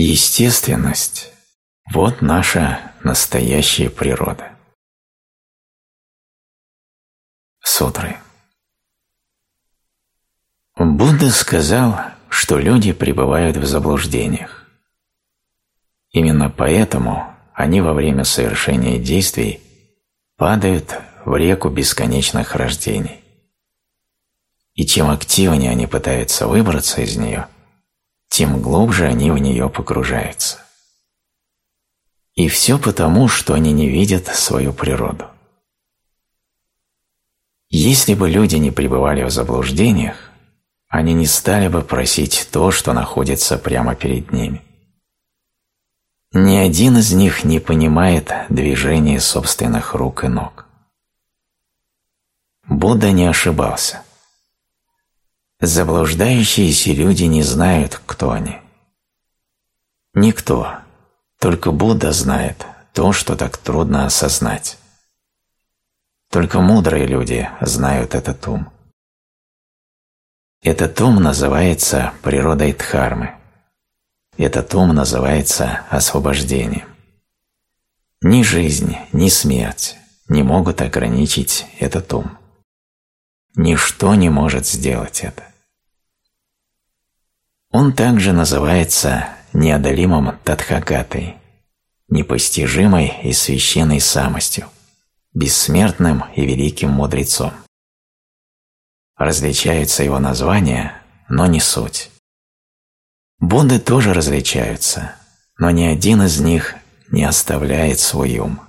Естественность – вот наша настоящая природа. Сутры Будда сказал, что люди пребывают в заблуждениях. Именно поэтому они во время совершения действий падают в реку бесконечных рождений. И чем активнее они пытаются выбраться из нее, тем глубже они в нее погружаются. И все потому, что они не видят свою природу. Если бы люди не пребывали в заблуждениях, они не стали бы просить то, что находится прямо перед ними. Ни один из них не понимает движения собственных рук и ног. Будда не ошибался. Заблуждающиеся люди не знают, кто они. Никто, только Будда знает то, что так трудно осознать. Только мудрые люди знают этот ум. Этот ум называется природой Дхармы. Этот ум называется освобождением. Ни жизнь, ни смерть не могут ограничить этот ум. Ничто не может сделать это. Он также называется неодолимым Тадхагатой, непостижимой и священной самостью, бессмертным и великим мудрецом. Различаются его названия, но не суть. Будды тоже различаются, но ни один из них не оставляет свой ум.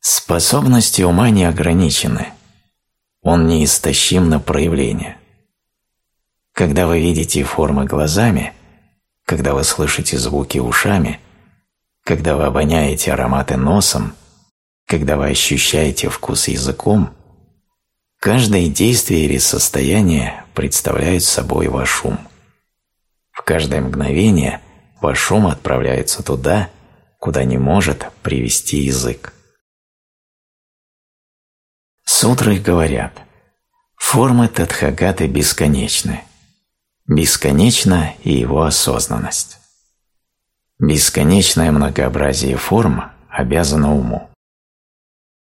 Способности ума не ограничены, он неистощим на проявление. Когда вы видите формы глазами, когда вы слышите звуки ушами, когда вы обоняете ароматы носом, когда вы ощущаете вкус языком, каждое действие или состояние представляет собой ваш ум. В каждое мгновение ваш ум отправляется туда, куда не может привести язык. Сутры говорят, формы Тадхагаты бесконечны. Бесконечна и его осознанность. Бесконечное многообразие форм обязано уму.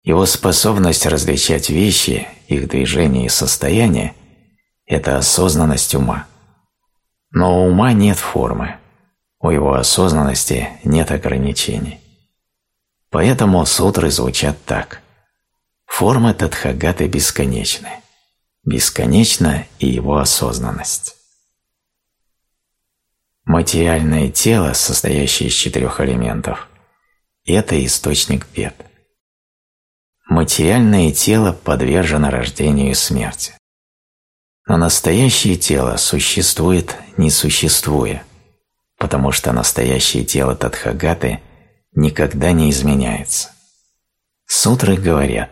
Его способность различать вещи, их движения и состояния – это осознанность ума. Но у ума нет формы, у его осознанности нет ограничений. Поэтому сутры звучат так. Формы Тадхагаты бесконечны. Бесконечна и его осознанность. Материальное тело, состоящее из четырех элементов, это источник бед. Материальное тело подвержено рождению и смерти. Но настоящее тело существует, не существуя, потому что настоящее тело Тадхагаты никогда не изменяется. Сутры говорят,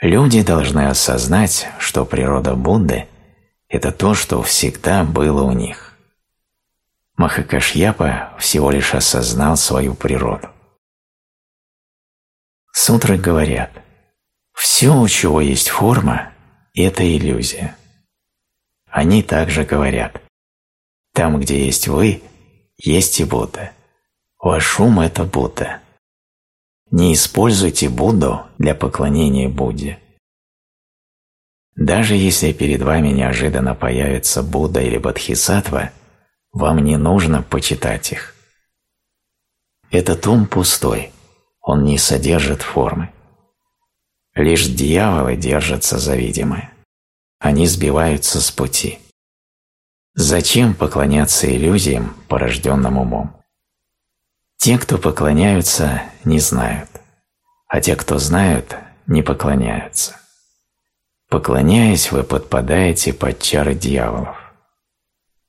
люди должны осознать, что природа Будды – это то, что всегда было у них. Махакашьяпа всего лишь осознал свою природу. Сутры говорят, все, у чего есть форма, это иллюзия. Они также говорят, там, где есть вы, есть и Будда. Ваш ум – это Будда. Не используйте Будду для поклонения Будде. Даже если перед вами неожиданно появится Будда или Бодхисаттва – вам не нужно почитать их. Этот ум пустой, он не содержит формы. Лишь дьяволы держатся за видимое. Они сбиваются с пути. Зачем поклоняться иллюзиям, порожденным умом? Те, кто поклоняются, не знают, а те, кто знают, не поклоняются. Поклоняясь, вы подпадаете под чары дьяволов.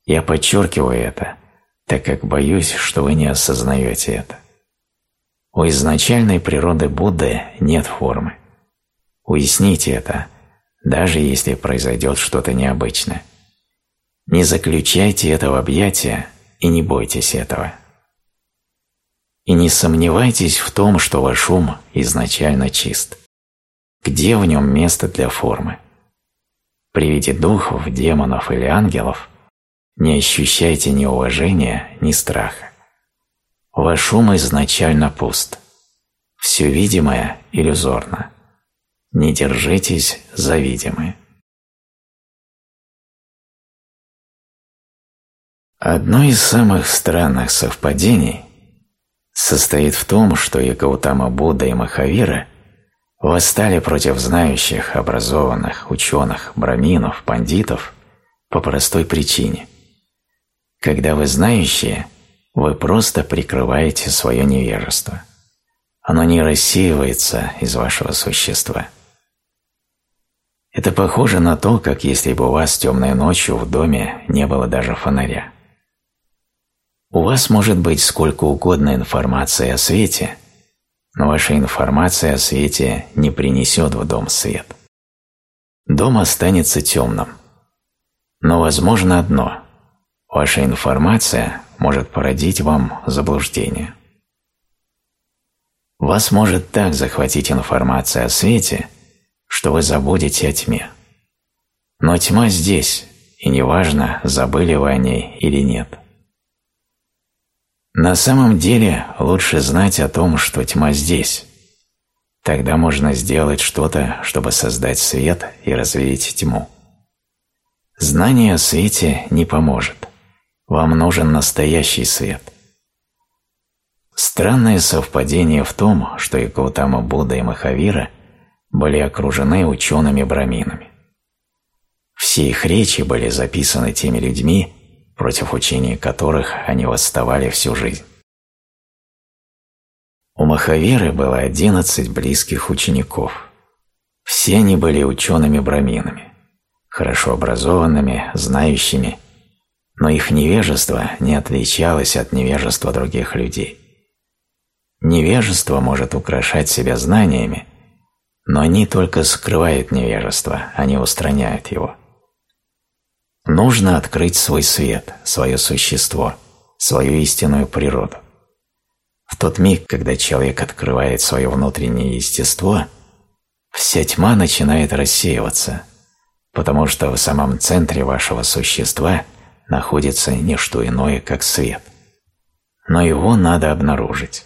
Я подчеркиваю это, так как боюсь, что вы не осознаете это. У изначальной природы Будды нет формы. Уясните это, даже если произойдет что-то необычное. Не заключайте это в объятия и не бойтесь этого. И не сомневайтесь в том, что ваш ум изначально чист. Где в нем место для формы? При духов, демонов или ангелов – не ощущайте ни уважения, ни страха. Ваш ум изначально пуст. Все видимое иллюзорно. Не держитесь за видимое. Одно из самых странных совпадений состоит в том, что и Гаутама Будда, и Махавира восстали против знающих, образованных, ученых, браминов, пандитов по простой причине. Когда вы знающие, вы просто прикрываете свое невежество. Оно не рассеивается из вашего существа. Это похоже на то, как если бы у вас темной ночью в доме не было даже фонаря. У вас может быть сколько угодно информации о свете, но ваша информация о свете не принесет в дом свет. Дом останется темным. Но возможно одно – ваша информация может породить вам заблуждение. Вас может так захватить информация о свете, что вы забудете о тьме. Но тьма здесь, и неважно, забыли вы о ней или нет. На самом деле лучше знать о том, что тьма здесь. Тогда можно сделать что-то, чтобы создать свет и развеять тьму. Знание о свете не поможет. Вам нужен настоящий свет. Странное совпадение в том, что и Гаутама Будда и Махавира были окружены учеными-браминами. Все их речи были записаны теми людьми, против учений которых они восставали всю жизнь. У Махавиры было одиннадцать близких учеников. Все они были учеными-браминами, хорошо образованными, знающими, но их невежество не отличалось от невежества других людей. Невежество может украшать себя знаниями, но они только скрывают невежество, а не устраняют его. Нужно открыть свой свет, свое существо, свою истинную природу. В тот миг, когда человек открывает свое внутреннее естество, вся тьма начинает рассеиваться, потому что в самом центре вашего существа находится не что иное, как свет. Но его надо обнаружить.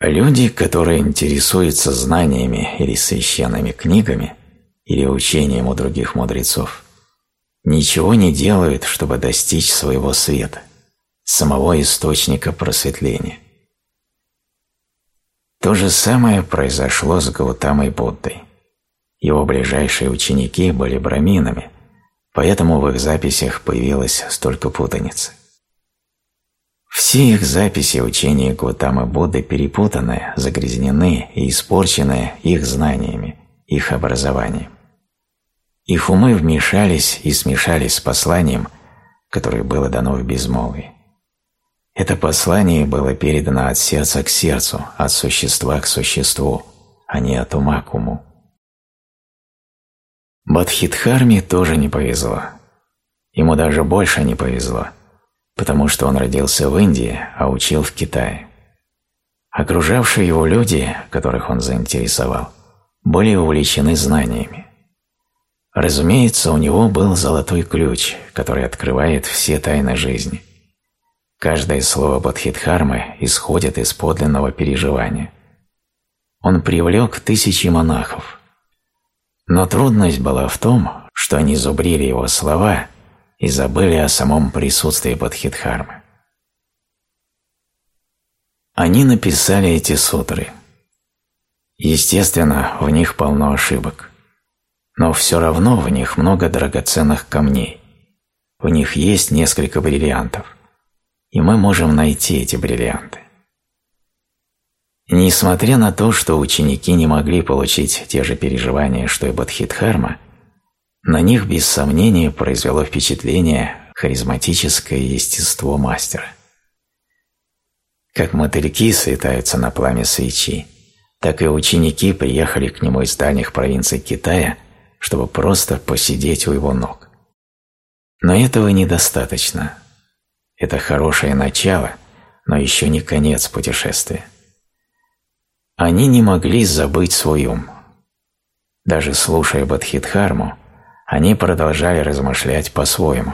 Люди, которые интересуются знаниями или священными книгами или учением у других мудрецов, ничего не делают, чтобы достичь своего света, самого источника просветления. То же самое произошло с Гаутамой Буддой. Его ближайшие ученики были браминами, поэтому в их записях появилось столько путаницы. Все их записи учения Гутамы Будды перепутаны, загрязнены и испорчены их знаниями, их образованием. Их умы вмешались и смешались с посланием, которое было дано в безмолвии. Это послание было передано от сердца к сердцу, от существа к существу, а не от ума к уму. Бадхидхарме тоже не повезло. Ему даже больше не повезло – потому что он родился в Индии, а учил в Китае. Окружавшие его люди, которых он заинтересовал, были увлечены знаниями. Разумеется, у него был золотой ключ, который открывает все тайны жизни. Каждое слово Бодхидхармы исходит из подлинного переживания. Он привлек тысячи монахов. Но трудность была в том, что они зубрили его слова – и забыли о самом присутствии Бодхидхармы. Они написали эти сутры. Естественно, в них полно ошибок. Но все равно в них много драгоценных камней. В них есть несколько бриллиантов. И мы можем найти эти бриллианты. Несмотря на то, что ученики не могли получить те же переживания, что и Бодхидхарма, на них без сомнения произвело впечатление харизматическое естество мастера. Как мотыльки слетаются на пламя свечи, так и ученики приехали к нему из дальних провинций Китая, чтобы просто посидеть у его ног. Но этого недостаточно. Это хорошее начало, но еще не конец путешествия. Они не могли забыть свой ум. Даже слушая Бадхидхарму, они продолжали размышлять по-своему.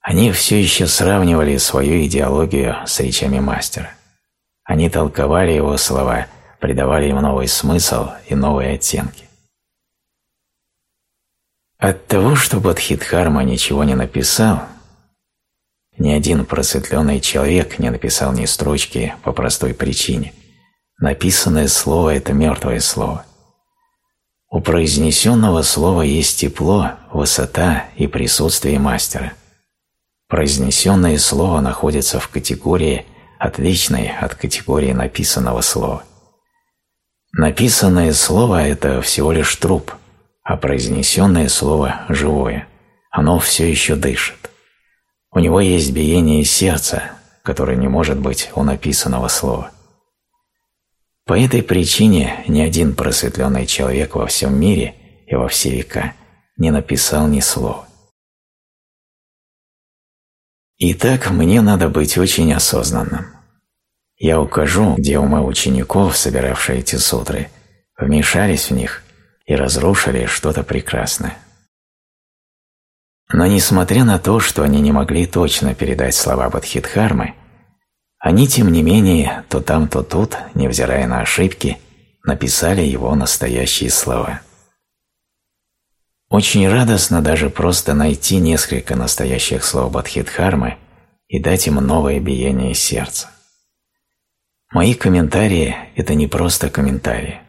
Они все еще сравнивали свою идеологию с речами мастера. Они толковали его слова, придавали им новый смысл и новые оттенки. От того, что Бодхидхарма ничего не написал, ни один просветленный человек не написал ни строчки по простой причине. Написанное слово – это мертвое слово. У произнесенного слова есть тепло, высота и присутствие мастера. Произнесенное слово находится в категории, отличной от категории написанного слова. Написанное слово – это всего лишь труп, а произнесенное слово – живое. Оно все еще дышит. У него есть биение сердца, которое не может быть у написанного слова. По этой причине ни один просветленный человек во всем мире и во все века не написал ни слова. Итак, мне надо быть очень осознанным. Я укажу, где умы учеников, собиравшие эти сутры, вмешались в них и разрушили что-то прекрасное. Но несмотря на то, что они не могли точно передать слова Бадхидхармы, они, тем не менее, то там, то тут, невзирая на ошибки, написали его настоящие слова. Очень радостно даже просто найти несколько настоящих слов Бадхидхармы и дать им новое биение сердца. Мои комментарии – это не просто комментарии.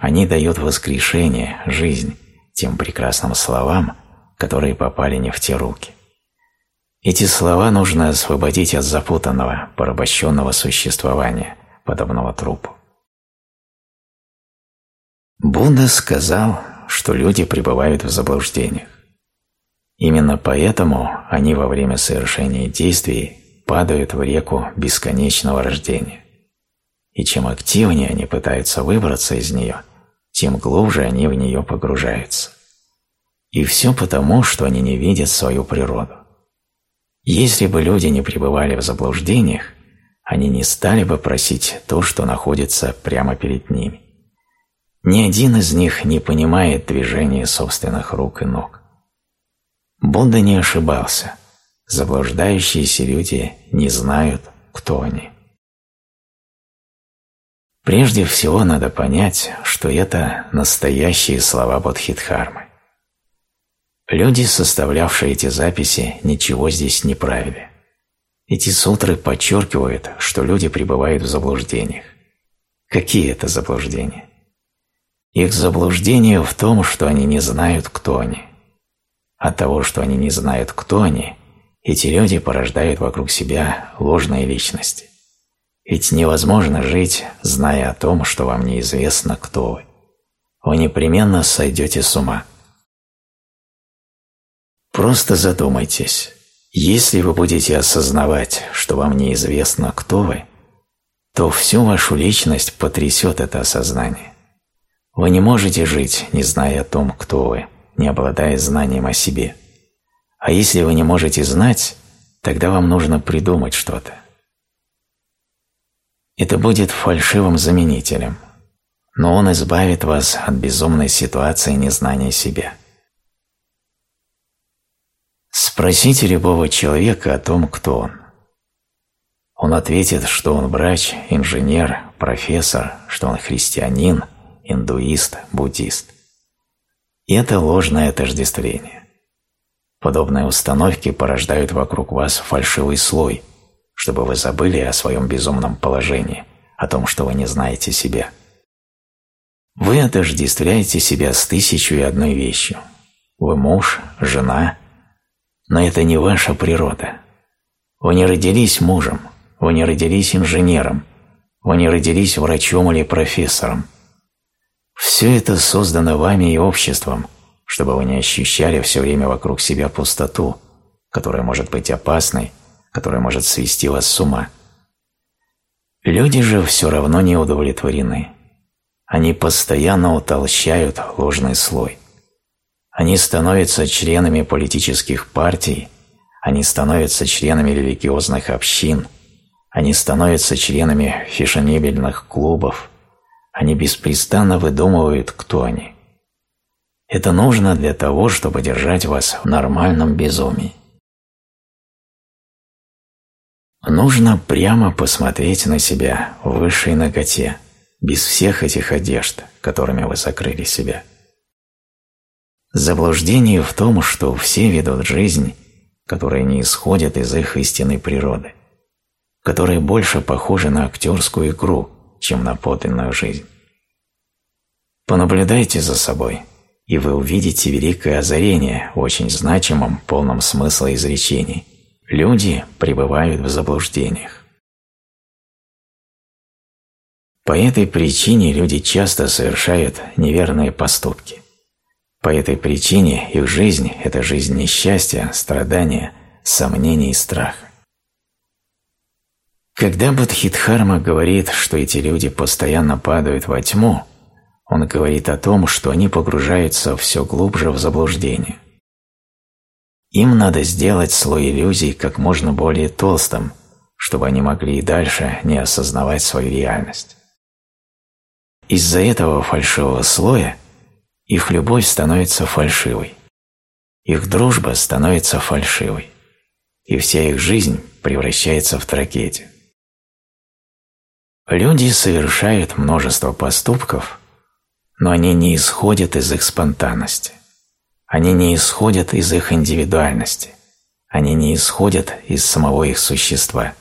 Они дают воскрешение, жизнь тем прекрасным словам, которые попали не в те руки. Эти слова нужно освободить от запутанного, порабощенного существования, подобного трупу. Будда сказал, что люди пребывают в заблуждениях. Именно поэтому они во время совершения действий падают в реку бесконечного рождения. И чем активнее они пытаются выбраться из нее, тем глубже они в нее погружаются. И все потому, что они не видят свою природу. Если бы люди не пребывали в заблуждениях, они не стали бы просить то, что находится прямо перед ними. Ни один из них не понимает движения собственных рук и ног. Будда не ошибался. Заблуждающиеся люди не знают, кто они. Прежде всего надо понять, что это настоящие слова Бодхидхармы. Люди, составлявшие эти записи, ничего здесь не правили. Эти сутры подчеркивают, что люди пребывают в заблуждениях. Какие это заблуждения? Их заблуждение в том, что они не знают, кто они. От того, что они не знают, кто они, эти люди порождают вокруг себя ложные личности. Ведь невозможно жить, зная о том, что вам неизвестно, кто вы. Вы непременно сойдете с ума. Просто задумайтесь, если вы будете осознавать, что вам неизвестно, кто вы, то всю вашу личность потрясет это осознание. Вы не можете жить, не зная о том, кто вы, не обладая знанием о себе. А если вы не можете знать, тогда вам нужно придумать что-то. Это будет фальшивым заменителем, но он избавит вас от безумной ситуации незнания себя. Спросите любого человека о том, кто он. Он ответит, что он врач, инженер, профессор, что он христианин, индуист, буддист. И это ложное отождествление. Подобные установки порождают вокруг вас фальшивый слой, чтобы вы забыли о своем безумном положении, о том, что вы не знаете себя. Вы отождествляете себя с тысячу и одной вещью. Вы муж, жена, но это не ваша природа. Вы не родились мужем, вы не родились инженером, вы не родились врачом или профессором. Все это создано вами и обществом, чтобы вы не ощущали все время вокруг себя пустоту, которая может быть опасной, которая может свести вас с ума. Люди же все равно не удовлетворены. Они постоянно утолщают ложный слой. Они становятся членами политических партий, они становятся членами религиозных общин, они становятся членами фешенебельных клубов, они беспрестанно выдумывают, кто они. Это нужно для того, чтобы держать вас в нормальном безумии. Нужно прямо посмотреть на себя в высшей ноготе, без всех этих одежд, которыми вы закрыли себя. Заблуждение в том, что все ведут жизнь, которая не исходит из их истинной природы, которая больше похожа на актерскую игру, чем на подлинную жизнь. Понаблюдайте за собой, и вы увидите великое озарение очень значимом, полном смысла изречений – Люди пребывают в заблуждениях. По этой причине люди часто совершают неверные поступки. По этой причине их жизнь – это жизнь несчастья, страдания, сомнений и страха. Когда Бодхидхарма говорит, что эти люди постоянно падают во тьму, он говорит о том, что они погружаются все глубже в заблуждение – им надо сделать слой иллюзий как можно более толстым, чтобы они могли и дальше не осознавать свою реальность. Из-за этого фальшивого слоя их любовь становится фальшивой, их дружба становится фальшивой, и вся их жизнь превращается в трагедию. Люди совершают множество поступков, но они не исходят из их спонтанности. Они не исходят из их индивидуальности, они не исходят из самого их существа.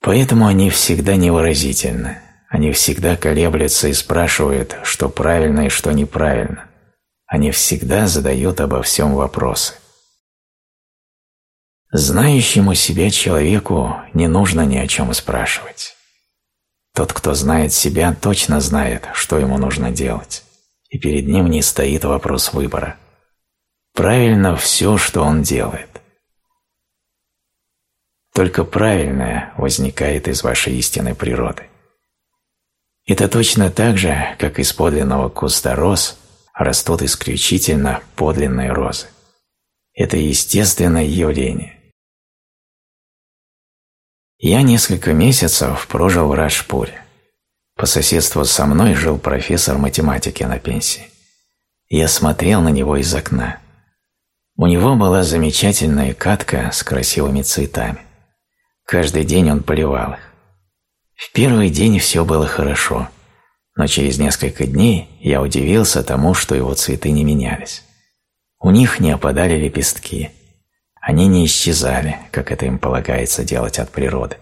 Поэтому они всегда невыразительны, они всегда колеблются и спрашивают, что правильно и что неправильно. Они всегда задают обо всем вопросы. Знающему себя человеку не нужно ни о чем спрашивать. Тот, кто знает себя, точно знает, что ему нужно делать и перед ним не стоит вопрос выбора. Правильно все, что он делает. Только правильное возникает из вашей истинной природы. Это точно так же, как из подлинного куста роз растут исключительно подлинные розы. Это естественное явление. Я несколько месяцев прожил в Раджпуре. По соседству со мной жил профессор математики на пенсии. Я смотрел на него из окна. У него была замечательная катка с красивыми цветами. Каждый день он поливал их. В первый день все было хорошо, но через несколько дней я удивился тому, что его цветы не менялись. У них не опадали лепестки. Они не исчезали, как это им полагается делать от природы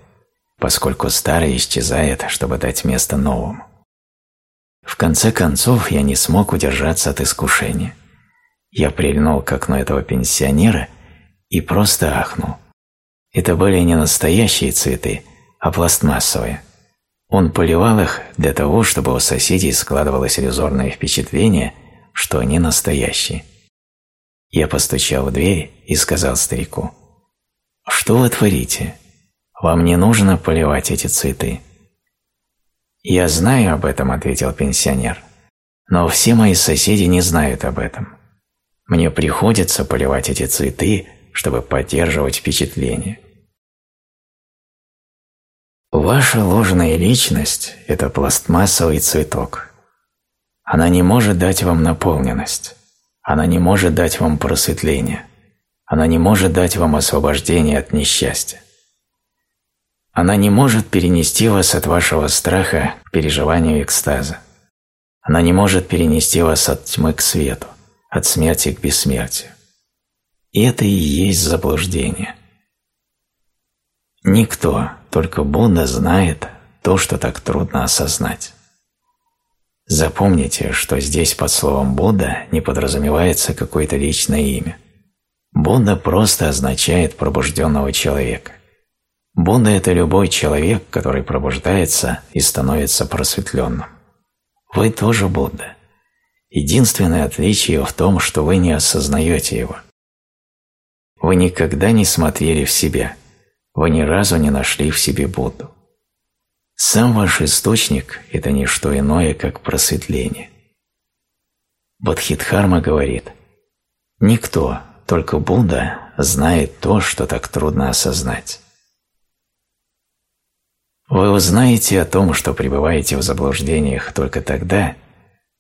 поскольку старое исчезает, чтобы дать место новому. В конце концов я не смог удержаться от искушения. Я прильнул к окну этого пенсионера и просто ахнул. Это были не настоящие цветы, а пластмассовые. Он поливал их для того, чтобы у соседей складывалось иллюзорное впечатление, что они настоящие. Я постучал в дверь и сказал старику, «Что вы творите? Вам не нужно поливать эти цветы. «Я знаю об этом», – ответил пенсионер. «Но все мои соседи не знают об этом. Мне приходится поливать эти цветы, чтобы поддерживать впечатление». Ваша ложная личность – это пластмассовый цветок. Она не может дать вам наполненность. Она не может дать вам просветление. Она не может дать вам освобождение от несчастья. Она не может перенести вас от вашего страха к переживанию экстаза. Она не может перенести вас от тьмы к свету, от смерти к бессмертию. И это и есть заблуждение. Никто, только Будда знает то, что так трудно осознать. Запомните, что здесь под словом Будда не подразумевается какое-то личное имя. Будда просто означает пробужденного человека. Будда – это любой человек, который пробуждается и становится просветленным. Вы тоже Будда. Единственное отличие в том, что вы не осознаете его. Вы никогда не смотрели в себя, вы ни разу не нашли в себе Будду. Сам ваш источник – это не что иное, как просветление. Бодхидхарма говорит, «Никто, только Будда, знает то, что так трудно осознать». Вы узнаете о том, что пребываете в заблуждениях только тогда,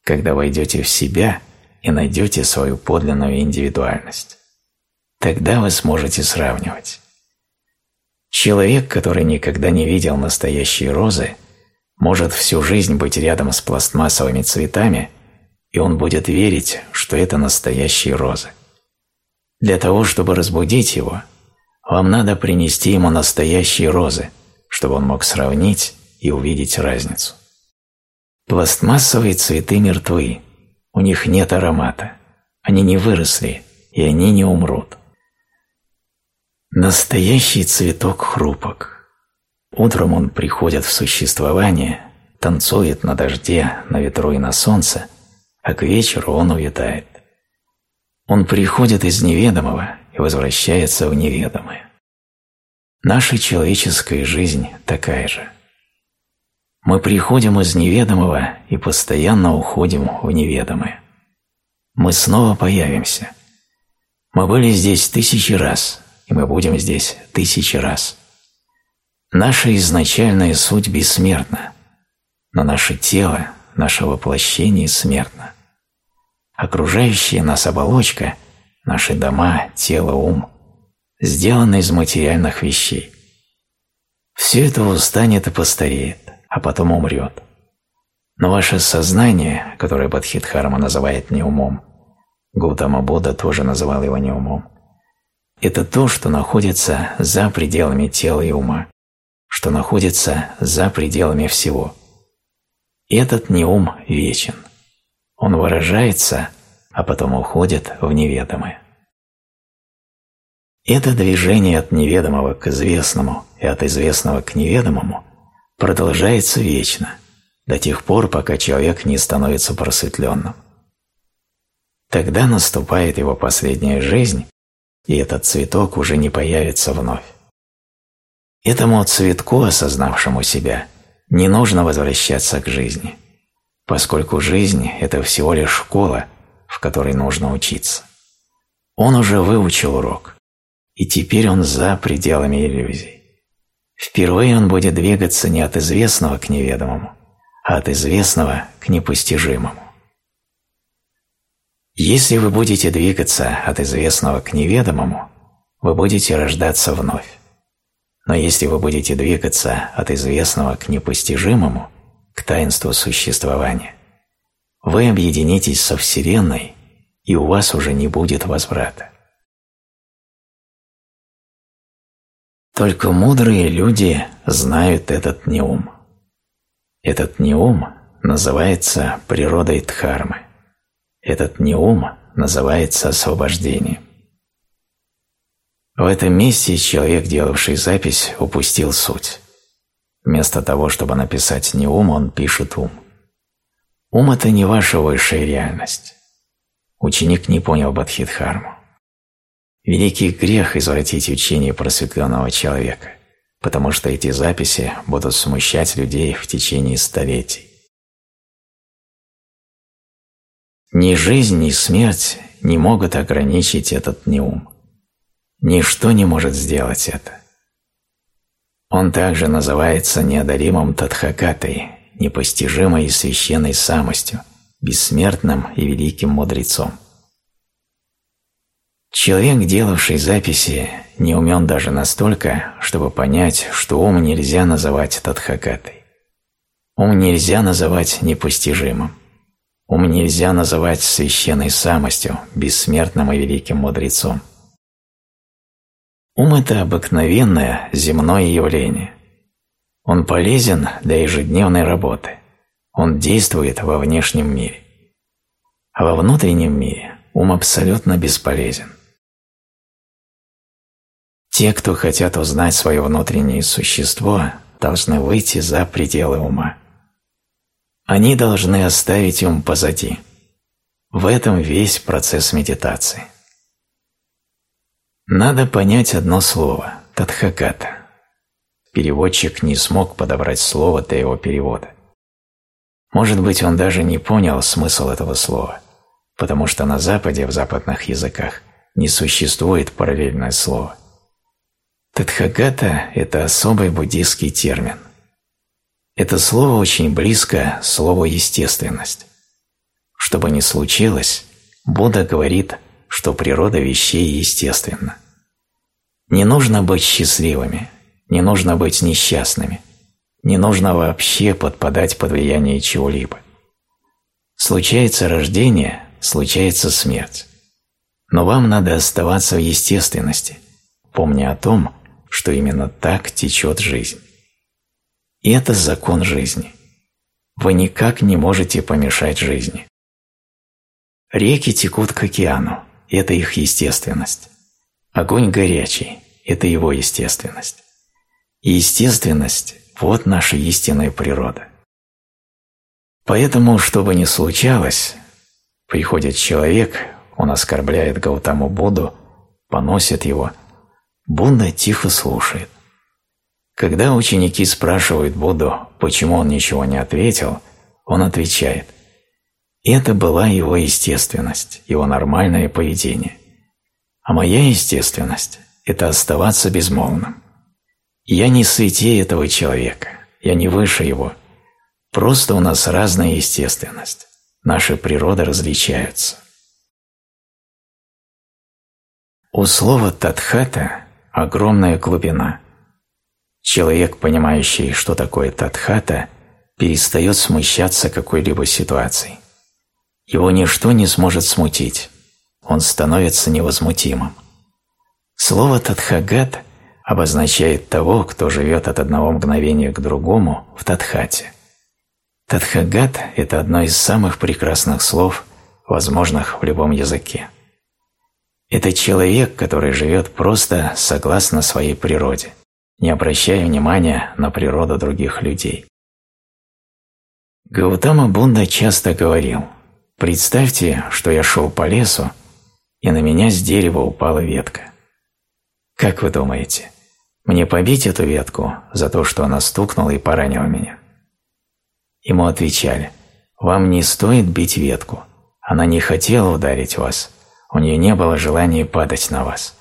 когда войдете в себя и найдете свою подлинную индивидуальность. Тогда вы сможете сравнивать. Человек, который никогда не видел настоящие розы, может всю жизнь быть рядом с пластмассовыми цветами, и он будет верить, что это настоящие розы. Для того, чтобы разбудить его, вам надо принести ему настоящие розы, чтобы он мог сравнить и увидеть разницу. Пластмассовые цветы мертвы, у них нет аромата, они не выросли, и они не умрут. Настоящий цветок хрупок. Утром он приходит в существование, танцует на дожде, на ветру и на солнце, а к вечеру он увядает. Он приходит из неведомого и возвращается в неведомое. Наша человеческая жизнь такая же. Мы приходим из неведомого и постоянно уходим в неведомое. Мы снова появимся. Мы были здесь тысячи раз, и мы будем здесь тысячи раз. Наша изначальная суть бессмертна, но наше тело, наше воплощение смертно. Окружающая нас оболочка, наши дома, тело, ум, сделаны из материальных вещей. Все это устанет и постареет а потом умрет. Но ваше сознание, которое Бадхидхарма называет неумом, Гутама Будда тоже называл его неумом, это то, что находится за пределами тела и ума, что находится за пределами всего. Этот неум вечен. Он выражается, а потом уходит в неведомое. Это движение от неведомого к известному и от известного к неведомому продолжается вечно, до тех пор, пока человек не становится просветленным. Тогда наступает его последняя жизнь, и этот цветок уже не появится вновь. Этому цветку, осознавшему себя, не нужно возвращаться к жизни, поскольку жизнь – это всего лишь школа, в которой нужно учиться. Он уже выучил урок, и теперь он за пределами иллюзий. Впервые он будет двигаться не от известного к неведомому, а от известного к непостижимому. Если вы будете двигаться от известного к неведомому, вы будете рождаться вновь. Но если вы будете двигаться от известного к непостижимому, к таинству существования, вы объединитесь со Вселенной, и у вас уже не будет возврата. Только мудрые люди знают этот неум. Этот неум называется природой Дхармы. Этот неум называется освобождением. В этом месте человек, делавший запись, упустил суть. Вместо того, чтобы написать неум, он пишет ум. Ум – это не ваша высшая реальность. Ученик не понял Бадхидхарму. Великий грех извратить учение просветленного человека, потому что эти записи будут смущать людей в течение столетий. Ни жизнь, ни смерть не могут ограничить этот неум. Ничто не может сделать это. Он также называется неодаримым Тадхакатой, непостижимой и священной самостью, бессмертным и великим мудрецом. Человек, делавший записи, не умен даже настолько, чтобы понять, что ум нельзя называть тадхакатой. Ум нельзя называть непостижимым. Ум нельзя называть священной самостью, бессмертным и великим мудрецом. Ум – это обыкновенное земное явление. Он полезен для ежедневной работы. Он действует во внешнем мире. А во внутреннем мире ум абсолютно бесполезен. Те, кто хотят узнать свое внутреннее существо, должны выйти за пределы ума. Они должны оставить ум позади. В этом весь процесс медитации. Надо понять одно слово – тадхаката. Переводчик не смог подобрать слово для его перевода. Может быть, он даже не понял смысл этого слова, потому что на Западе, в западных языках, не существует параллельное слово – Тадхагата – это особый буддийский термин. Это слово очень близко слову «естественность». Что бы ни случилось, Будда говорит, что природа вещей естественна. Не нужно быть счастливыми, не нужно быть несчастными, не нужно вообще подпадать под влияние чего-либо. Случается рождение, случается смерть. Но вам надо оставаться в естественности, помня о том, что именно так течет жизнь. Это закон жизни. Вы никак не можете помешать жизни. Реки текут к океану, это их естественность. Огонь горячий – это его естественность. Естественность – вот наша истинная природа. Поэтому, что бы ни случалось, приходит человек, он оскорбляет Гаутаму Будду, поносит его. Будда тихо слушает. Когда ученики спрашивают Будду, почему он ничего не ответил, он отвечает «Это была его естественность, его нормальное поведение. А моя естественность – это оставаться безмолвным. Я не святее этого человека, я не выше его. Просто у нас разная естественность, наши природы различаются». У слова «татхата» огромная глубина. Человек, понимающий, что такое татхата, перестает смущаться какой-либо ситуацией. Его ничто не сможет смутить, он становится невозмутимым. Слово «татхагат» обозначает того, кто живет от одного мгновения к другому в татхате. Татхагат – это одно из самых прекрасных слов, возможных в любом языке. Это человек, который живет просто согласно своей природе, не обращая внимания на природу других людей. Гаутама Бунда часто говорил, «Представьте, что я шел по лесу, и на меня с дерева упала ветка. Как вы думаете, мне побить эту ветку за то, что она стукнула и поранила меня?» Ему отвечали, «Вам не стоит бить ветку, она не хотела ударить вас, у нее не было желания падать на вас.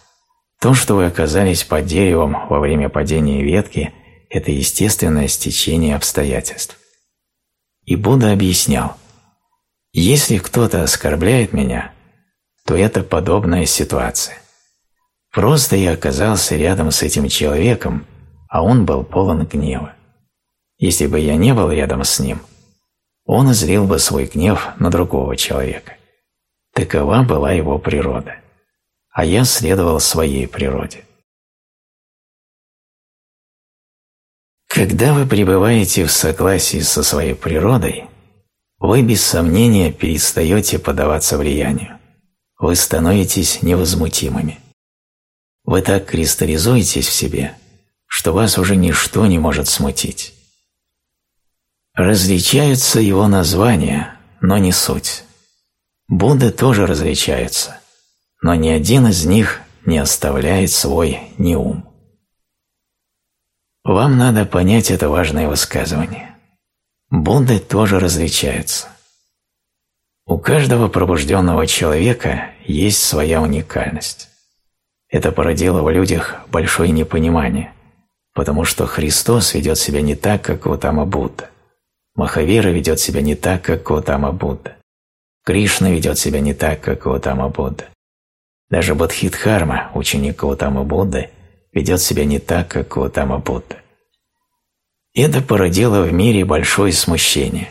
То, что вы оказались под деревом во время падения ветки, это естественное стечение обстоятельств. И Будда объяснял, если кто-то оскорбляет меня, то это подобная ситуация. Просто я оказался рядом с этим человеком, а он был полон гнева. Если бы я не был рядом с ним, он излил бы свой гнев на другого человека. Такова была его природа, а я следовал своей природе. Когда вы пребываете в согласии со своей природой, вы без сомнения перестаете поддаваться влиянию. Вы становитесь невозмутимыми. Вы так кристаллизуетесь в себе, что вас уже ничто не может смутить. Различаются его названия, но не суть. Будды тоже различаются, но ни один из них не оставляет свой неум. Вам надо понять это важное высказывание. Будды тоже различаются. У каждого пробужденного человека есть своя уникальность. Это породило в людях большое непонимание, потому что Христос ведет себя не так, как Гутама Будда. Махавира ведет себя не так, как Гутама Будда. Кришна ведет себя не так, как Гаутама Будда. Даже Бодхидхарма, ученик Гаутама Будды, ведет себя не так, как Гаутама Будда. Это породило в мире большое смущение.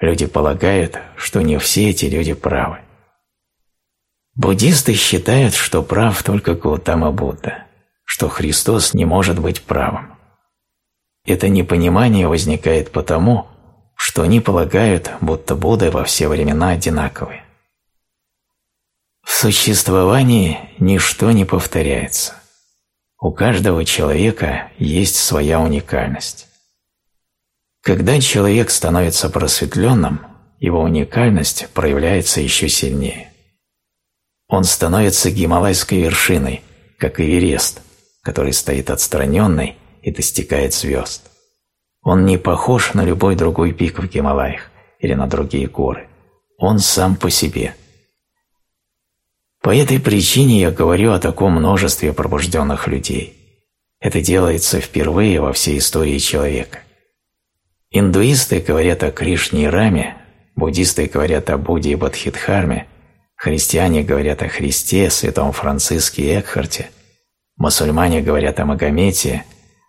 Люди полагают, что не все эти люди правы. Буддисты считают, что прав только Гаутама Будда, что Христос не может быть правым. Это непонимание возникает потому, что они полагают, будто Будды во все времена одинаковы. В существовании ничто не повторяется. У каждого человека есть своя уникальность. Когда человек становится просветленным, его уникальность проявляется еще сильнее. Он становится гималайской вершиной, как Эверест, который стоит отстраненный и достигает звезд. Он не похож на любой другой пик в Гималаях или на другие горы. Он сам по себе. По этой причине я говорю о таком множестве пробужденных людей. Это делается впервые во всей истории человека. Индуисты говорят о Кришне и Раме, буддисты говорят о Будде и Бодхидхарме, христиане говорят о Христе, святом Франциске и Экхарте, мусульмане говорят о Магомете,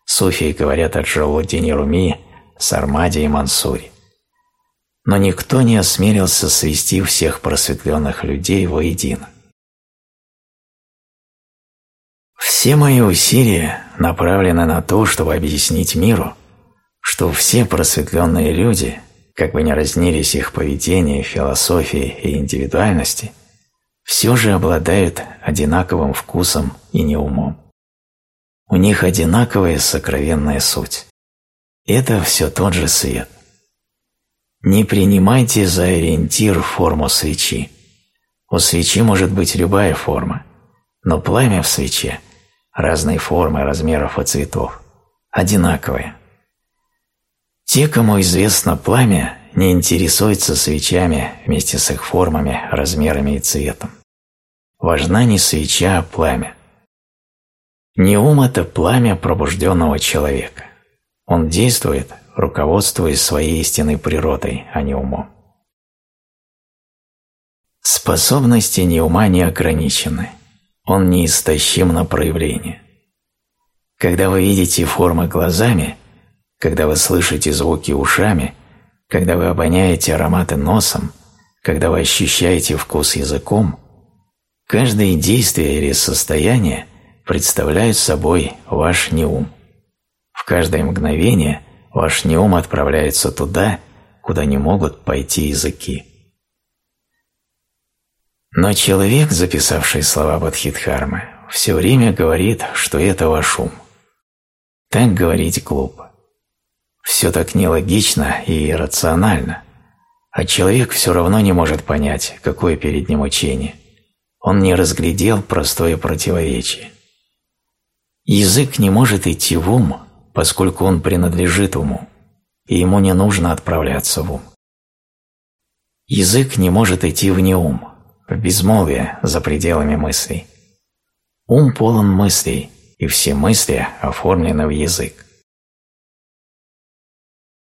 суфии говорят о Джалудине Руми, Сармаде и Мансуре. Но никто не осмелился свести всех просветленных людей воедино. Все мои усилия направлены на то, чтобы объяснить миру, что все просветленные люди, как бы ни разнились их поведение, философии и индивидуальности, все же обладают одинаковым вкусом и неумом. У них одинаковая сокровенная суть. Это все тот же свет. Не принимайте за ориентир форму свечи. У свечи может быть любая форма, но пламя в свече разной формы, размеров и цветов одинаковое. Те, кому известно пламя, не интересуются свечами вместе с их формами, размерами и цветом. Важна не свеча, а пламя. Не ум – это пламя пробужденного человека. Он действует, руководствуясь своей истинной природой, а не умом. Способности не ума не ограничены. Он неистощим на проявление. Когда вы видите формы глазами, когда вы слышите звуки ушами, когда вы обоняете ароматы носом, когда вы ощущаете вкус языком, каждое действие или состояние представляет собой ваш неум. В каждое мгновение ваш неум отправляется туда, куда не могут пойти языки. Но человек, записавший слова Бадхидхармы, все время говорит, что это ваш ум. Так говорить глупо. Все так нелогично и иррационально, а человек все равно не может понять, какое перед ним учение. Он не разглядел простое противоречие. Язык не может идти в ум, поскольку он принадлежит уму, и ему не нужно отправляться в ум. Язык не может идти вне ум, в безмолвие за пределами мыслей. Ум полон мыслей, и все мысли оформлены в язык.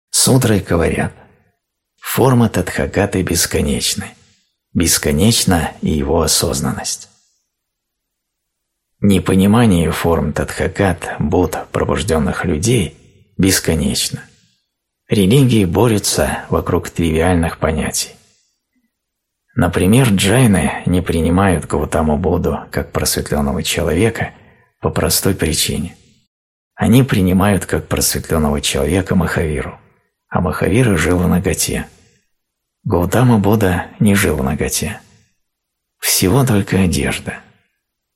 Сутры говорят, форма Тадхагаты бесконечны, бесконечна и его осознанность. Непонимание форм Тадхагат, Буд, пробужденных людей бесконечно. Религии борются вокруг тривиальных понятий. Например, джайны не принимают Гаутаму Будду как просветленного человека по простой причине. Они принимают как просветленного человека Махавиру, а Махавира жил в наготе. Гаутама Будда не жил в наготе. Всего только одежда –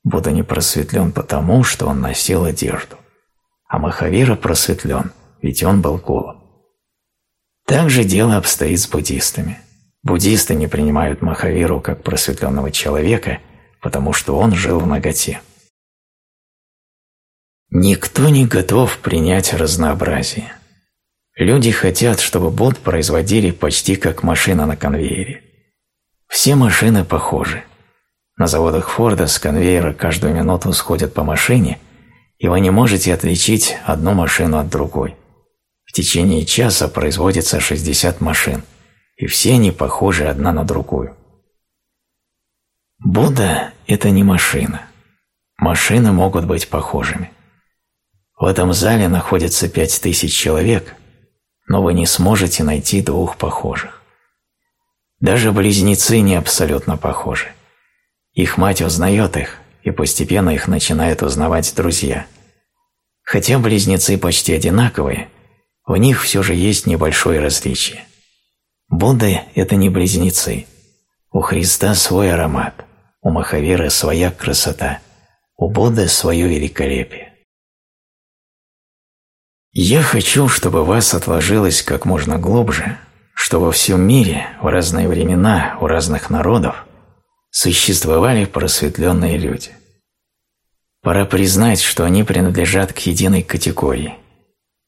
Будда не просветлен потому, что он носил одежду, а Махавира просветлен, ведь он был голым. Так же дело обстоит с буддистами. Буддисты не принимают Махавиру как просветленного человека, потому что он жил в наготе. Никто не готов принять разнообразие. Люди хотят, чтобы Будд производили почти как машина на конвейере. Все машины похожи – на заводах Форда с конвейера каждую минуту сходят по машине, и вы не можете отличить одну машину от другой. В течение часа производится 60 машин, и все они похожи одна на другую. Будда – это не машина. Машины могут быть похожими. В этом зале находится пять тысяч человек, но вы не сможете найти двух похожих. Даже близнецы не абсолютно похожи. Их мать узнает их, и постепенно их начинают узнавать друзья. Хотя близнецы почти одинаковые, в них все же есть небольшое различие. Будды – это не близнецы. У Христа свой аромат, у Махавиры своя красота, у Будды свое великолепие. Я хочу, чтобы вас отложилось как можно глубже, что во всем мире, в разные времена, у разных народов существовали просветленные люди. Пора признать, что они принадлежат к единой категории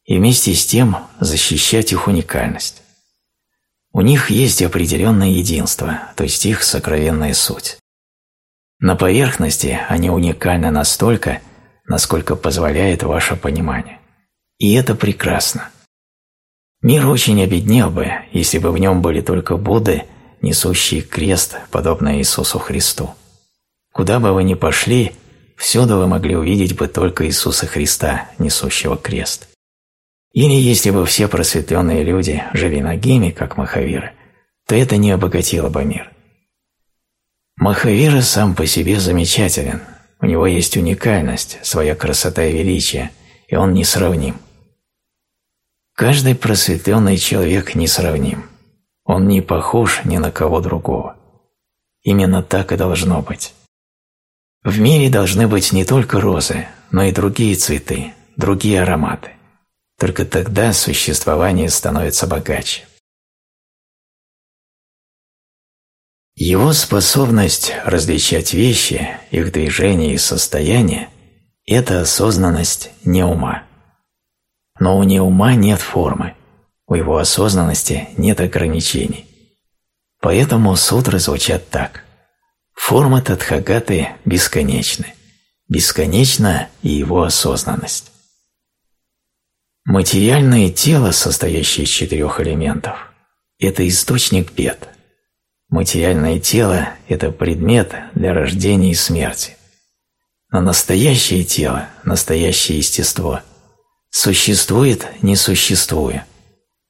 и вместе с тем защищать их уникальность. У них есть определенное единство, то есть их сокровенная суть. На поверхности они уникальны настолько, насколько позволяет ваше понимание. И это прекрасно. Мир очень обеднел бы, если бы в нем были только Будды несущие крест, подобно Иисусу Христу. Куда бы вы ни пошли, всюду вы могли увидеть бы только Иисуса Христа, несущего крест. Или если бы все просветленные люди жили нагими, как Махавиры, то это не обогатило бы мир. Махавира сам по себе замечателен, у него есть уникальность, своя красота и величие, и он несравним. Каждый просветленный человек несравним. Он не похож ни на кого другого. Именно так и должно быть. В мире должны быть не только розы, но и другие цветы, другие ароматы. Только тогда существование становится богаче. Его способность различать вещи, их движения и состояния – это осознанность не ума. Но у неума нет формы, у его осознанности нет ограничений. Поэтому сутры звучат так. Форма Тадхагаты бесконечны, бесконечна и его осознанность. Материальное тело, состоящее из четырех элементов, это источник бед. Материальное тело – это предмет для рождения и смерти. Но настоящее тело, настоящее естество существует, не существуя,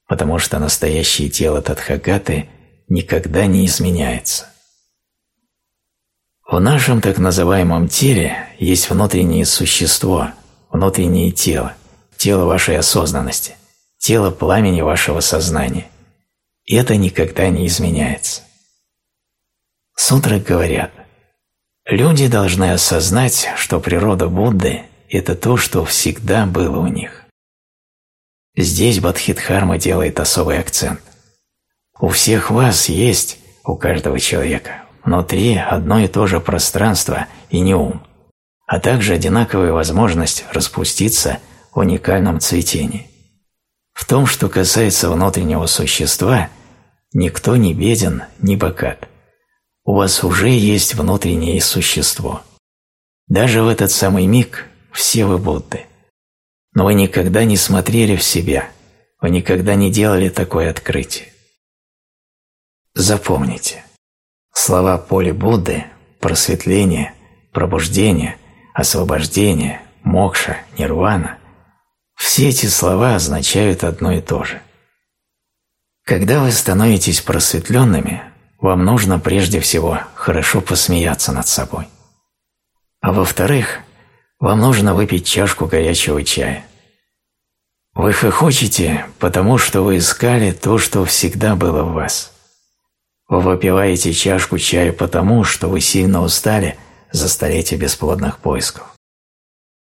потому что настоящее тело Тадхагаты никогда не изменяется. В нашем так называемом теле есть внутреннее существо, внутреннее тело – тело вашей осознанности, тело пламени вашего сознания. И это никогда не изменяется. Сутры говорят, люди должны осознать, что природа Будды – это то, что всегда было у них. Здесь Бадхидхарма делает особый акцент. У всех вас есть, у каждого человека, внутри одно и то же пространство и не ум, а также одинаковая возможность распуститься – уникальном цветении. В том, что касается внутреннего существа, никто не беден, не богат. У вас уже есть внутреннее существо. Даже в этот самый миг все вы Будды. Но вы никогда не смотрели в себя, вы никогда не делали такое открытие. Запомните, слова поля Будды – просветление, пробуждение, освобождение, мокша, нирвана все эти слова означают одно и то же. Когда вы становитесь просветленными, вам нужно прежде всего хорошо посмеяться над собой. А во-вторых, вам нужно выпить чашку горячего чая. Вы хохочете, потому что вы искали то, что всегда было в вас. Вы выпиваете чашку чая потому, что вы сильно устали за столетия бесплодных поисков.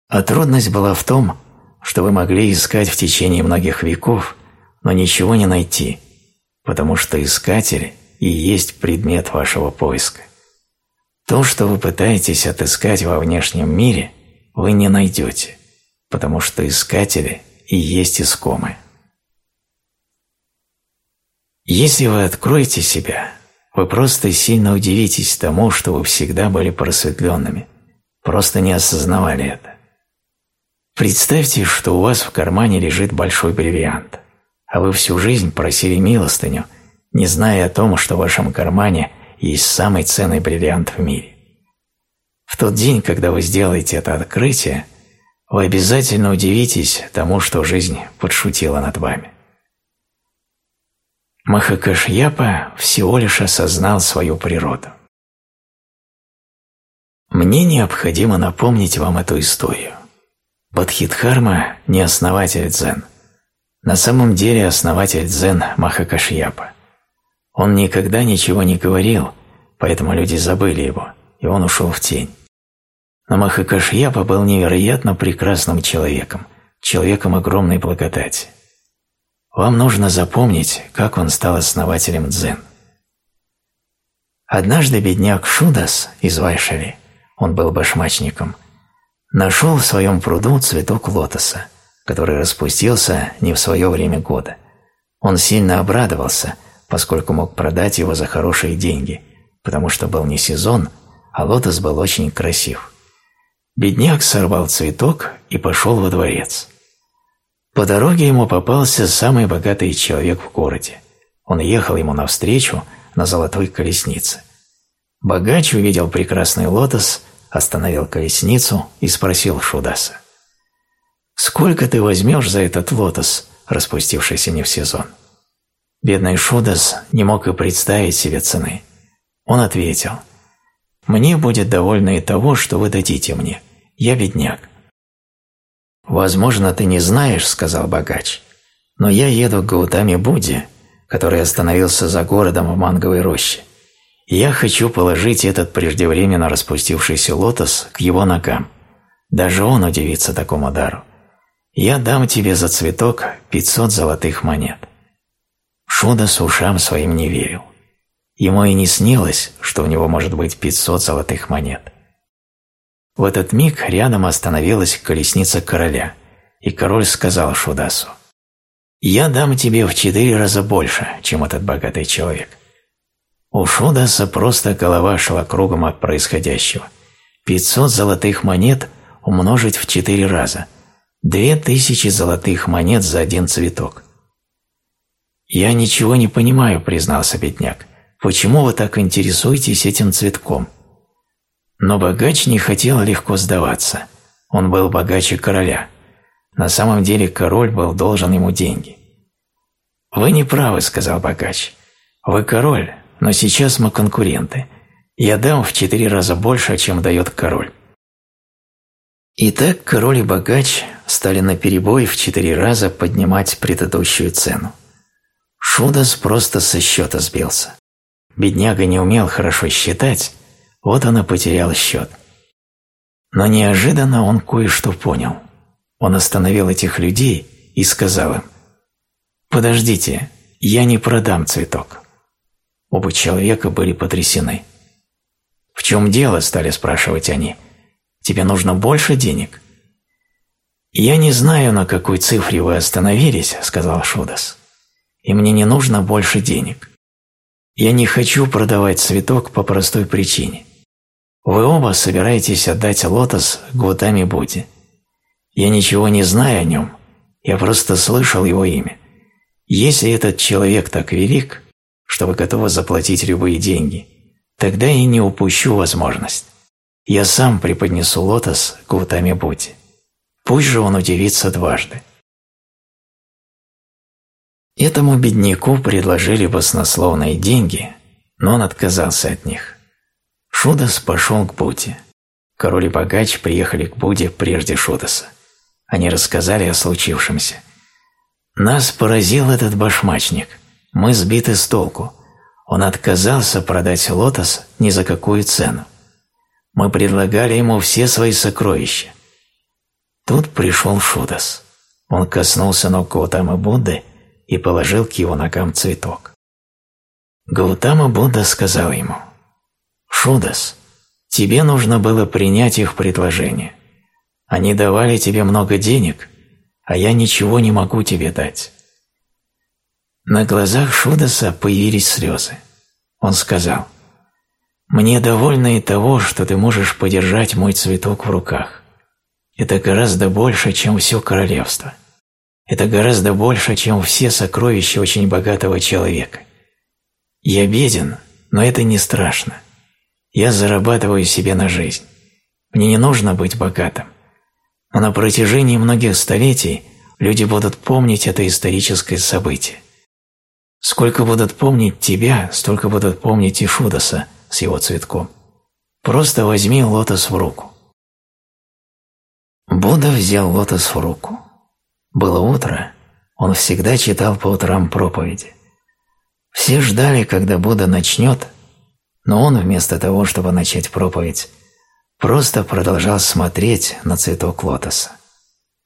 А трудность была в том, что вы могли искать в течение многих веков, но ничего не найти, потому что искатель и есть предмет вашего поиска. То, что вы пытаетесь отыскать во внешнем мире, вы не найдете, потому что искатели и есть искомы. Если вы откроете себя, вы просто сильно удивитесь тому, что вы всегда были просветленными, просто не осознавали это. Представьте, что у вас в кармане лежит большой бриллиант, а вы всю жизнь просили милостыню, не зная о том, что в вашем кармане есть самый ценный бриллиант в мире. В тот день, когда вы сделаете это открытие, вы обязательно удивитесь тому, что жизнь подшутила над вами. Махакашьяпа всего лишь осознал свою природу. Мне необходимо напомнить вам эту историю. Бодхидхарма – не основатель дзен. На самом деле основатель дзен – Махакашьяпа. Он никогда ничего не говорил, поэтому люди забыли его, и он ушел в тень. Но Махакашьяпа был невероятно прекрасным человеком, человеком огромной благодати. Вам нужно запомнить, как он стал основателем дзен. Однажды бедняк Шудас из Вайшали, он был башмачником – Нашел в своем пруду цветок лотоса, который распустился не в свое время года. Он сильно обрадовался, поскольку мог продать его за хорошие деньги, потому что был не сезон, а лотос был очень красив. Бедняк сорвал цветок и пошел во дворец. По дороге ему попался самый богатый человек в городе. Он ехал ему навстречу, на золотой колеснице. Богач увидел прекрасный лотос, остановил колесницу и спросил Шудаса. «Сколько ты возьмешь за этот лотос, распустившийся не в сезон?» Бедный Шудас не мог и представить себе цены. Он ответил, «Мне будет довольно и того, что вы дадите мне. Я бедняк». «Возможно, ты не знаешь», — сказал богач, «но я еду к Гаутаме Будде, который остановился за городом в манговой роще. Я хочу положить этот преждевременно распустившийся лотос к его ногам. Даже он удивится такому дару. Я дам тебе за цветок 500 золотых монет». Шудас ушам своим не верил. Ему и не снилось, что у него может быть 500 золотых монет. В этот миг рядом остановилась колесница короля, и король сказал Шудасу, «Я дам тебе в четыре раза больше, чем этот богатый человек». У Шудаса просто голова шла кругом от происходящего. 500 золотых монет умножить в четыре раза. Две тысячи золотых монет за один цветок. «Я ничего не понимаю», — признался бедняк. «Почему вы так интересуетесь этим цветком?» Но богач не хотел легко сдаваться. Он был богаче короля. На самом деле король был должен ему деньги. «Вы не правы», — сказал богач. «Вы король, но сейчас мы конкуренты. Я дам в четыре раза больше, чем дает король». Итак, король и богач стали наперебой в четыре раза поднимать предыдущую цену. Шудас просто со счета сбился. Бедняга не умел хорошо считать, вот он и потерял счет. Но неожиданно он кое-что понял. Он остановил этих людей и сказал им, «Подождите, я не продам цветок». Оба человека были потрясены. «В чем дело?» – стали спрашивать они. «Тебе нужно больше денег?» «Я не знаю, на какой цифре вы остановились», – сказал Шудас. «И мне не нужно больше денег. Я не хочу продавать цветок по простой причине. Вы оба собираетесь отдать лотос Гутами Будде. Я ничего не знаю о нем, я просто слышал его имя. Если этот человек так велик, что вы готовы заплатить любые деньги, тогда я не упущу возможность. Я сам преподнесу лотос Гутами Будде. Пусть же он удивится дважды. Этому бедняку предложили баснословные деньги, но он отказался от них. Шудас пошел к Будде. Король и богач приехали к Будде прежде Шудаса. Они рассказали о случившемся. «Нас поразил этот башмачник. Мы сбиты с толку. Он отказался продать лотос ни за какую цену. Мы предлагали ему все свои сокровища. Тут пришел Шудас. Он коснулся ног Гаутамы Будды и положил к его ногам цветок. Гаутама Будда сказал ему – Шудас, тебе нужно было принять их предложение. Они давали тебе много денег, а я ничего не могу тебе дать. На глазах Шудаса появились слезы. Он сказал, «Мне довольно и того, что ты можешь подержать мой цветок в руках. Это гораздо больше, чем все королевство. Это гораздо больше, чем все сокровища очень богатого человека. Я беден, но это не страшно. Я зарабатываю себе на жизнь. Мне не нужно быть богатым. Но на протяжении многих столетий люди будут помнить это историческое событие. Сколько будут помнить тебя, столько будут помнить и Шудаса с его цветком. Просто возьми лотос в руку. Будда взял лотос в руку. Было утро, он всегда читал по утрам проповеди. Все ждали, когда Будда начнет, но он вместо того, чтобы начать проповедь, просто продолжал смотреть на цветок лотоса.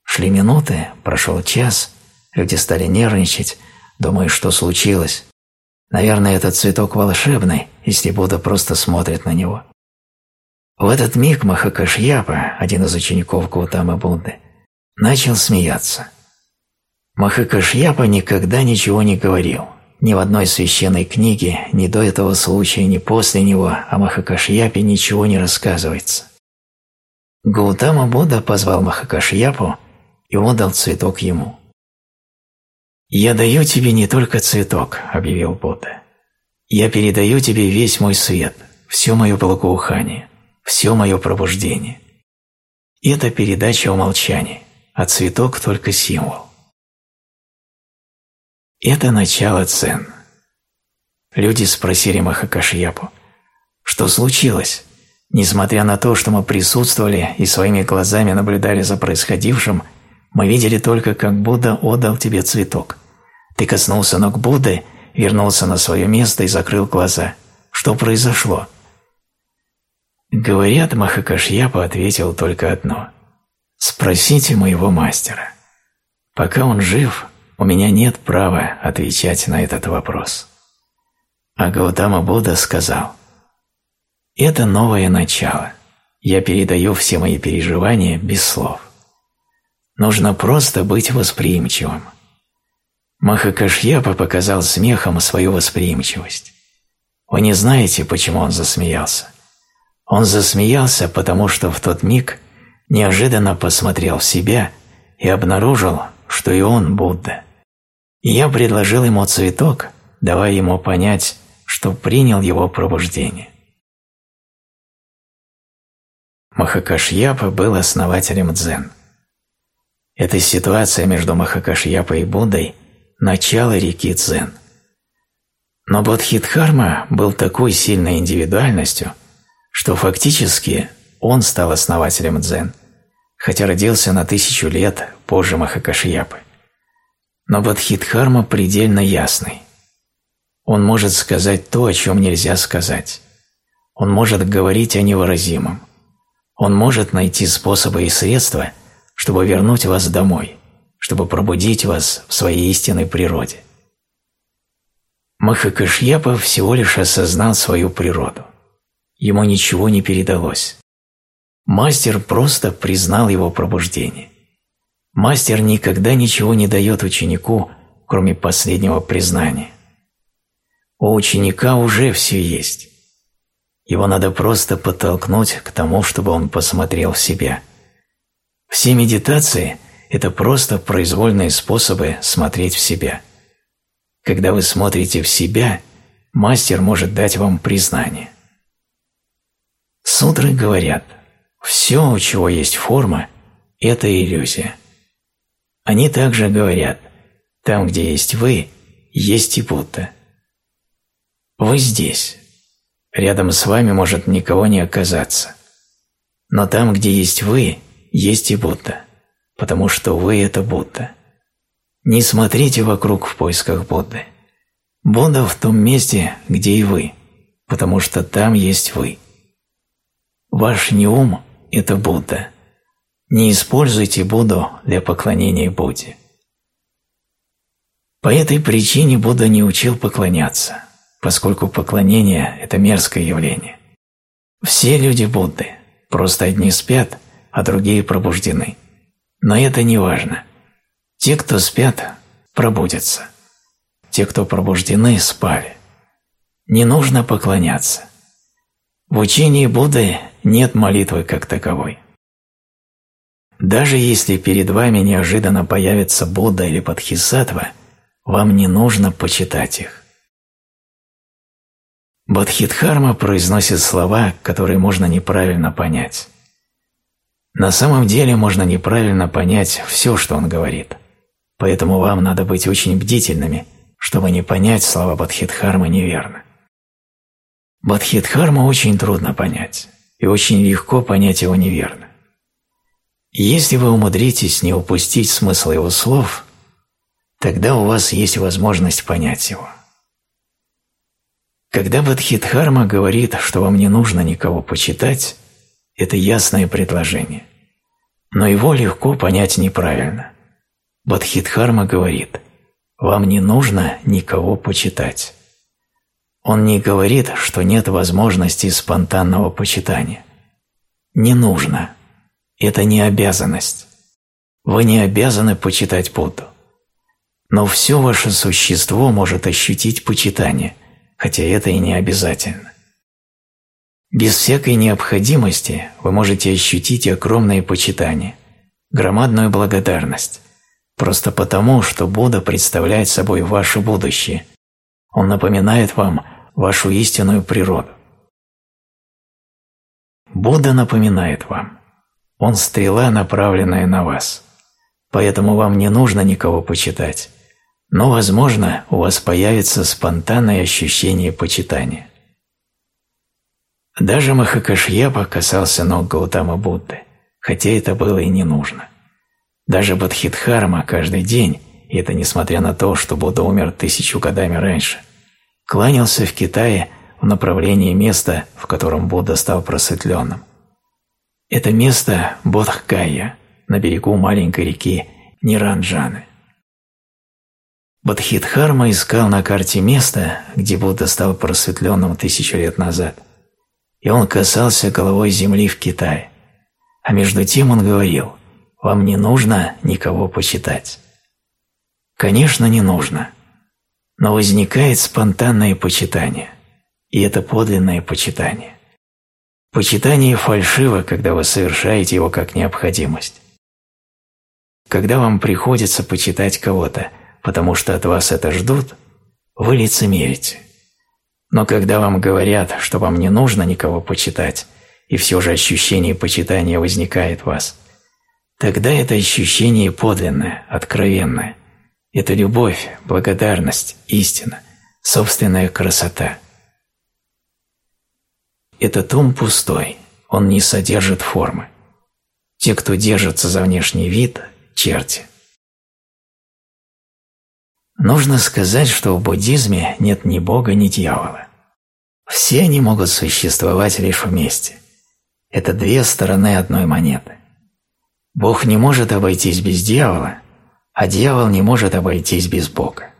Шли минуты, прошел час, люди стали нервничать, думая, что случилось. Наверное, этот цветок волшебный, если Будда просто смотрит на него. В этот миг Махакашьяпа, один из учеников Гаутамы Будды, начал смеяться. Махакашьяпа никогда ничего не говорил, ни в одной священной книге, ни до этого случая, ни после него о Махакашьяпе ничего не рассказывается. Гаутама Будда позвал Махакашьяпу и отдал цветок ему. «Я даю тебе не только цветок», — объявил Будда. Я передаю тебе весь мой свет, все мое благоухание, все мое пробуждение. Это передача умолчания, а цветок только символ. Это начало цен. Люди спросили Махакашьяпу, что случилось? Несмотря на то, что мы присутствовали и своими глазами наблюдали за происходившим, мы видели только, как Будда отдал тебе цветок. Ты коснулся ног Будды, вернулся на свое место и закрыл глаза. Что произошло? Говорят, Махакашьяпа ответил только одно. «Спросите моего мастера. Пока он жив, у меня нет права отвечать на этот вопрос». А Гаутама Будда сказал, «Это новое начало. Я передаю все мои переживания без слов. Нужно просто быть восприимчивым». Махакашьяпа показал смехом свою восприимчивость. Вы не знаете, почему он засмеялся. Он засмеялся, потому что в тот миг неожиданно посмотрел в себя и обнаружил, что и он Будда. И я предложил ему цветок, давая ему понять, что принял его пробуждение. Махакашьяпа был основателем дзен. Эта ситуация между Махакашьяпой и Буддой – начало реки дзен. Но Бодхидхарма был такой сильной индивидуальностью, что фактически он стал основателем дзен, хотя родился на тысячу лет позже Махакашьяпы. Но Бодхидхарма предельно ясный. Он может сказать то, о чем нельзя сказать. Он может говорить о невыразимом. Он может найти способы и средства, чтобы вернуть вас домой, чтобы пробудить вас в своей истинной природе. Махакашьяпа всего лишь осознал свою природу ему ничего не передалось. Мастер просто признал его пробуждение. Мастер никогда ничего не дает ученику, кроме последнего признания. У ученика уже все есть. Его надо просто подтолкнуть к тому, чтобы он посмотрел в себя. Все медитации – это просто произвольные способы смотреть в себя. Когда вы смотрите в себя, мастер может дать вам признание. Сутры говорят, все, у чего есть форма, это иллюзия. Они также говорят, там, где есть вы, есть и Будда. Вы здесь. Рядом с вами может никого не оказаться. Но там, где есть вы, есть и Будда, потому что вы – это Будда. Не смотрите вокруг в поисках Будды. Будда в том месте, где и вы, потому что там есть вы. Ваш неум – это Будда. Не используйте Будду для поклонения Будде. По этой причине Будда не учил поклоняться, поскольку поклонение – это мерзкое явление. Все люди Будды, просто одни спят, а другие пробуждены. Но это не важно. Те, кто спят, пробудятся. Те, кто пробуждены, спали. Не нужно поклоняться. В учении Будды нет молитвы как таковой. Даже если перед вами неожиданно появится Будда или Бодхисаттва, вам не нужно почитать их. Бодхидхарма произносит слова, которые можно неправильно понять. На самом деле можно неправильно понять все, что он говорит. Поэтому вам надо быть очень бдительными, чтобы не понять слова Бодхидхармы неверно. Бодхидхарму очень трудно понять и очень легко понять его неверно. Если вы умудритесь не упустить смысл его слов, тогда у вас есть возможность понять его. Когда Бадхидхарма говорит, что вам не нужно никого почитать, это ясное предложение. Но его легко понять неправильно. Бадхидхарма говорит, вам не нужно никого почитать. Он не говорит, что нет возможности спонтанного почитания. Не нужно. Это не обязанность. Вы не обязаны почитать Будду. Но все ваше существо может ощутить почитание, хотя это и не обязательно. Без всякой необходимости вы можете ощутить огромное почитание, громадную благодарность, просто потому, что Будда представляет собой ваше будущее. Он напоминает вам вашу истинную природу. Будда напоминает вам, он стрела, направленная на вас, поэтому вам не нужно никого почитать, но, возможно, у вас появится спонтанное ощущение почитания. Даже Махакашьяпа касался ног Гаутама Будды, хотя это было и не нужно. Даже Бадхидхарма каждый день, и это несмотря на то, что Будда умер тысячу годами раньше, кланялся в Китае в направлении места, в котором Будда стал просветленным. Это место Бодхгая на берегу маленькой реки Ниранджаны. Бадхидхарма искал на карте место, где Будда стал просветленным тысячу лет назад, и он касался головой земли в Китае. А между тем он говорил – вам не нужно никого почитать. Конечно, не нужно. Но возникает спонтанное почитание. И это подлинное почитание. Почитание фальшиво, когда вы совершаете его как необходимость. Когда вам приходится почитать кого-то, потому что от вас это ждут, вы лицемерите. Но когда вам говорят, что вам не нужно никого почитать, и все же ощущение почитания возникает в вас – Тогда это ощущение подлинное, откровенное. Это любовь, благодарность, истина, собственная красота. Этот ум пустой, он не содержит формы. Те, кто держится за внешний вид – черти. Нужно сказать, что в буддизме нет ни бога, ни дьявола. Все они могут существовать лишь вместе. Это две стороны одной монеты. Бог не может обойтись без дьявола, а дьявол не может обойтись без Бога.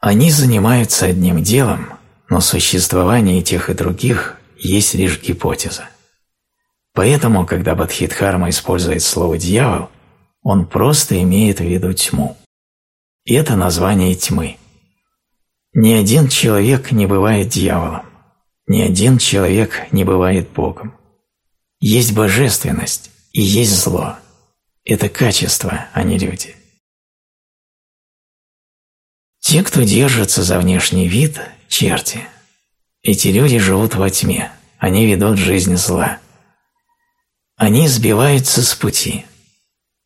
Они занимаются одним делом, но существование тех и других есть лишь гипотеза. Поэтому, когда Бадхидхарма использует слово «дьявол», он просто имеет в виду тьму. Это название тьмы. Ни один человек не бывает дьяволом, ни один человек не бывает Богом. Есть божественность, и есть зло. Это качество, а не люди. Те, кто держится за внешний вид – черти. Эти люди живут во тьме, они ведут жизнь зла. Они сбиваются с пути.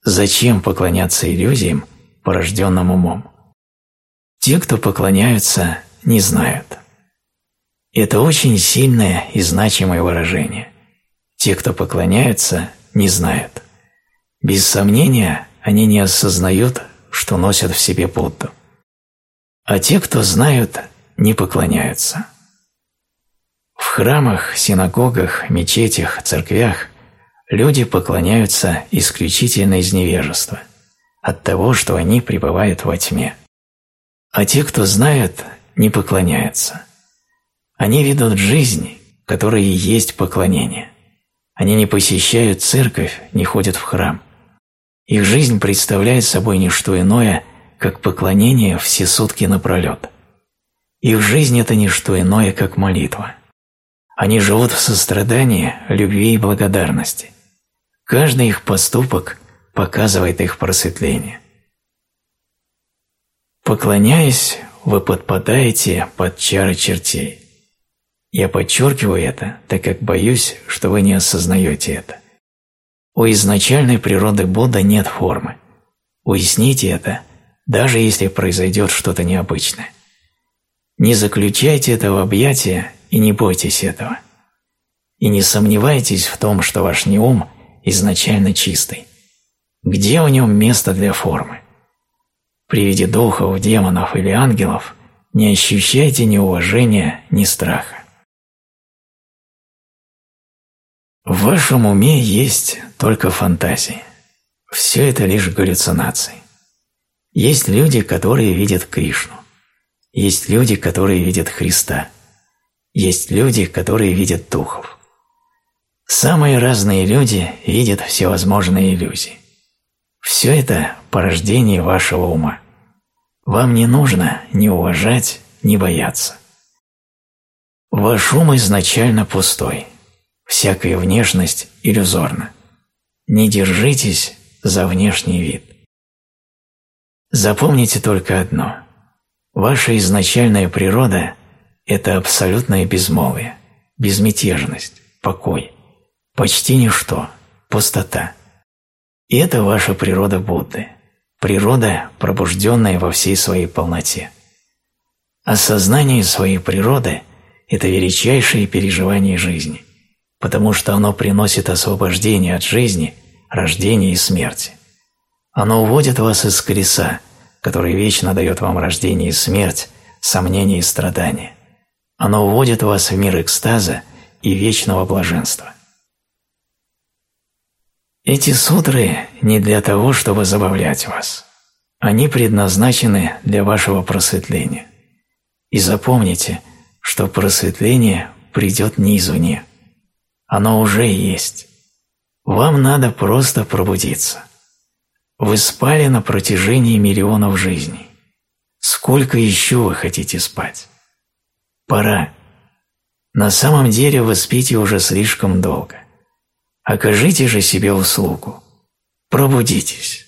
Зачем поклоняться иллюзиям, порожденным умом? Те, кто поклоняются, не знают. Это очень сильное и значимое выражение. Те, кто поклоняются, не знают. Без сомнения, они не осознают, что носят в себе Будду. А те, кто знают, не поклоняются. В храмах, синагогах, мечетях, церквях люди поклоняются исключительно из невежества, от того, что они пребывают во тьме. А те, кто знают, не поклоняются. Они ведут жизнь, которая и есть поклонение. Они не посещают церковь, не ходят в храм. Их жизнь представляет собой не что иное, как поклонение все сутки напролет. Их жизнь – это не что иное, как молитва. Они живут в сострадании, любви и благодарности. Каждый их поступок показывает их просветление. Поклоняясь, вы подпадаете под чары чертей. Я подчеркиваю это, так как боюсь, что вы не осознаете это. У изначальной природы Будда нет формы. Уясните это, даже если произойдет что-то необычное. Не заключайте это в объятия и не бойтесь этого. И не сомневайтесь в том, что ваш неум изначально чистый. Где в нем место для формы? При виде духов, демонов или ангелов не ощущайте ни уважения, ни страха. В вашем уме есть только фантазии. Все это лишь галлюцинации. Есть люди, которые видят Кришну. Есть люди, которые видят Христа. Есть люди, которые видят духов. Самые разные люди видят всевозможные иллюзии. Все это порождение вашего ума. Вам не нужно ни уважать, ни бояться. Ваш ум изначально пустой – всякая внешность иллюзорна. Не держитесь за внешний вид. Запомните только одно. Ваша изначальная природа – это абсолютное безмолвие, безмятежность, покой, почти ничто, пустота. И это ваша природа Будды, природа, пробужденная во всей своей полноте. Осознание своей природы – это величайшее переживание жизни, потому что оно приносит освобождение от жизни, рождения и смерти. Оно уводит вас из колеса, которое вечно дает вам рождение и смерть, сомнения и страдания. Оно уводит вас в мир экстаза и вечного блаженства. Эти сутры не для того, чтобы забавлять вас. Они предназначены для вашего просветления. И запомните, что просветление придет не извне. Оно уже есть. Вам надо просто пробудиться. Вы спали на протяжении миллионов жизней. Сколько еще вы хотите спать? Пора. На самом деле вы спите уже слишком долго. Окажите же себе услугу. Пробудитесь.